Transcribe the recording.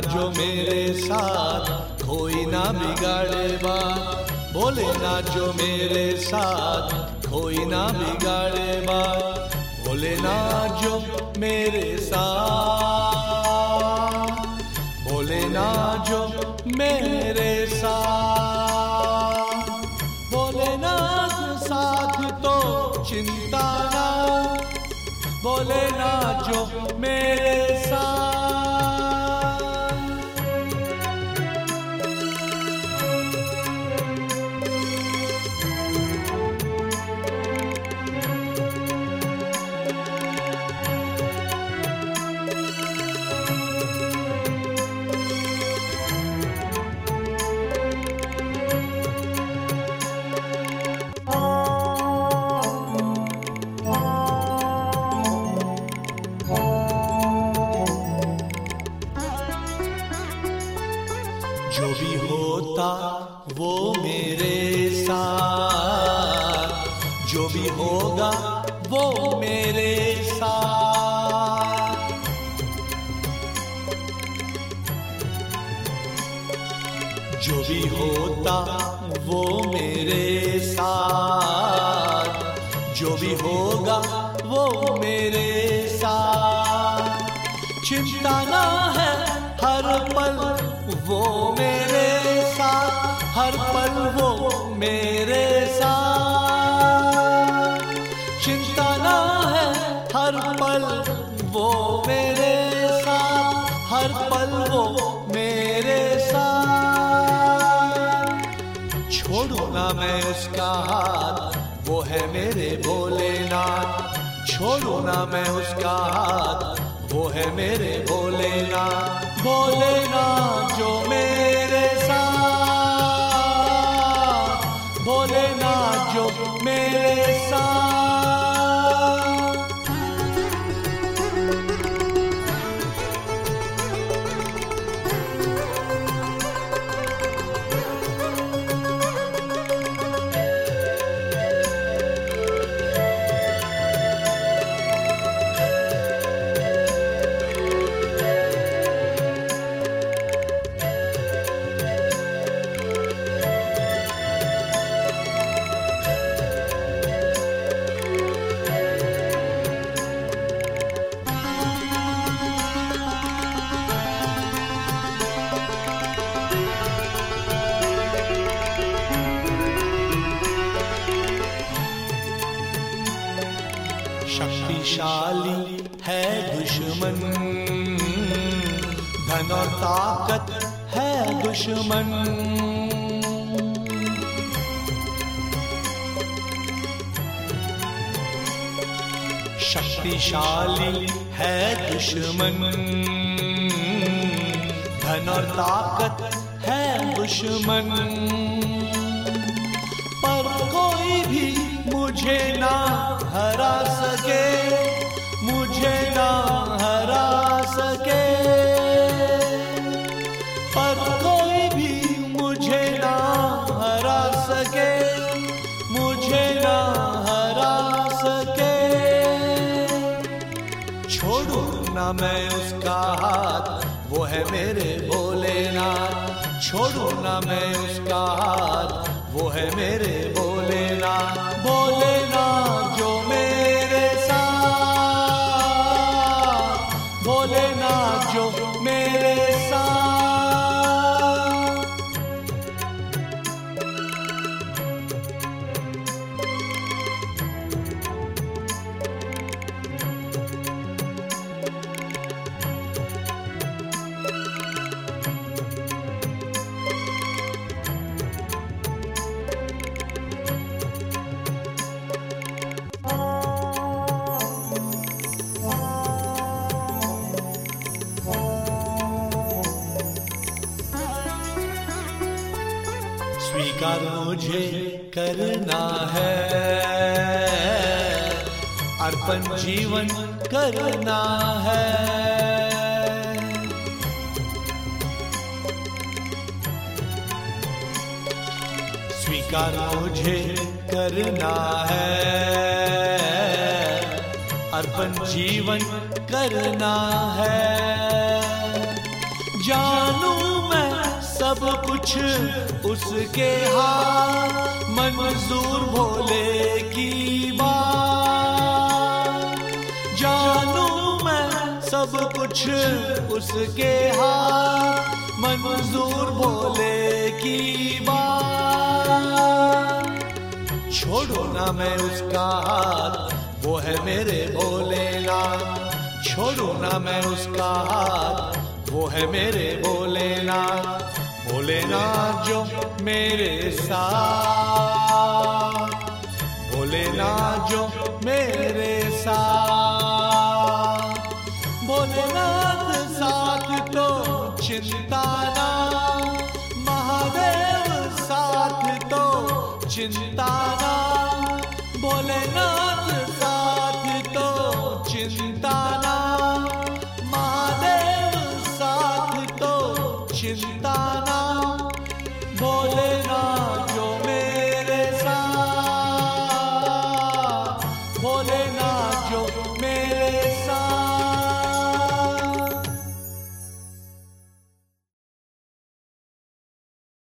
जो मेरे साथ कोई ना बिगाड़े बात बोले ना जो मेरे साथ कोई ना बिगाड़े बात बोले ना जो मेरे साथ। बोले ना जो मेरे साथ। बोले ना साथ तो चिंता ना। बोले ना जो मेरे साथ। होता वो मेरे साथ। जो भी होगा वो मेरे साथ। जो भी होता वो मेरे साथ। जो भी होगा वो मेरे साथ। चिंता ना है हर पल वो मेरे हर पल वो मेरे साथ। चिंता ना है, हर पल वो मेरे साथ। हर पल वो मेरे साथ। छोड़ू ना मैं उसका हाथ, वो है मेरे भोलेनाथ। छोड़ू ना मैं उसका हाथ, वो है मेरे भोलेनाथ। भोलेनाथ जो मेरे भोलेनाथ जो मेरे शक्तिशाली है दुश्मन। धन और ताकत है दुश्मन। शक्तिशाली है दुश्मन। धन और ताकत है दुश्मन। पर कोई भी मुझे ना हरा। ना मैं उसका हाथ, वो है मेरे भोलेनाथ। छोड़ू ना मैं उसका हाथ, वो है मेरे भोलेनाथ। भोलेनाथ स्वीकार मुझे, करना है। अर्पण जीवन करना है। स्वीकार मुझे, करना है। अर्पण जीवन करना है। जानू सब कुछ उसके हाथ मंजूर भोले की बात। जानू मैं सब कुछ उसके हाथ मंजूर भोले की बात। छोड़ो ना मैं उसका हाथ, वो है मेरे भोलेनाथ छोड़ो ना मैं उसका हाथ, वो है मेरे भोलेनाथ भोलेनाथ जो मेरे साथ। भोलेनाथ जो मेरे साथ। भोलेनाथ साथ तो चिंता ना। महादेव साथ तो चिंता ना। भोलेनाथ